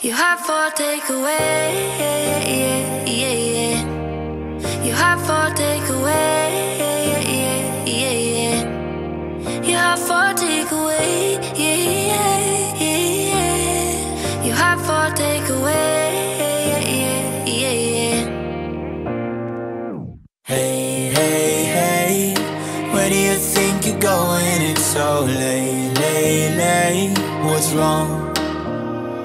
You have for takeaway, yeah, yeah, yeah, yeah. You have for takeaway, yeah, yeah, yeah, yeah. You have for takeaway, yeah, yeah, yeah, yeah. You have for takeaway, yeah, yeah, yeah, yeah. Hey, hey, hey, where do you think you're going? It's so late, late, late. What's wrong?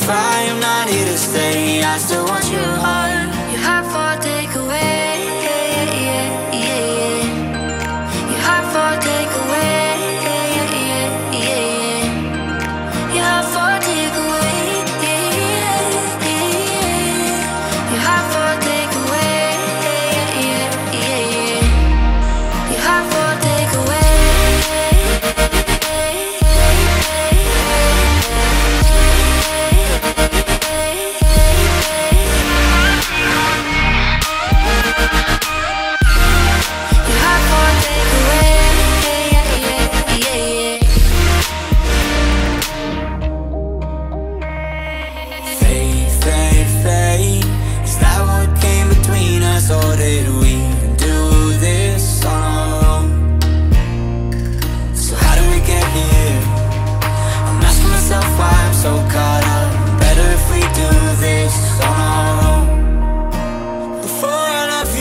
if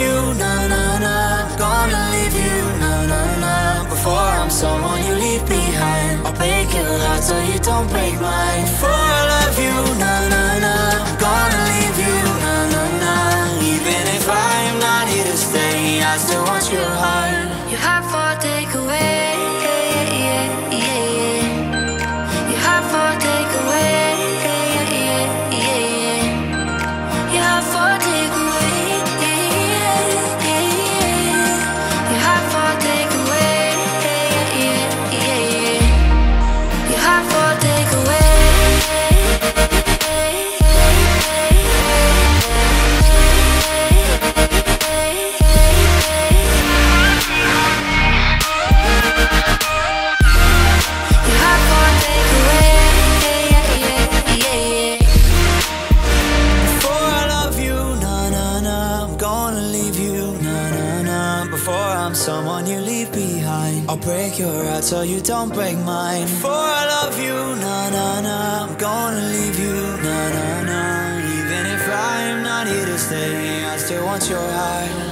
you, na na na, I'm gonna leave you, na na na. Before I'm someone you leave behind, I'll break your heart so you don't break mine. Before I love you, na na na, gonna leave you, na na na. Even if I am not here to stay, I still want your heart. Someone you leave behind, I'll break your heart so you don't break mine. Before I love you, na na na, I'm gonna leave you, na na na. Even if I am not here to stay, I still want your heart.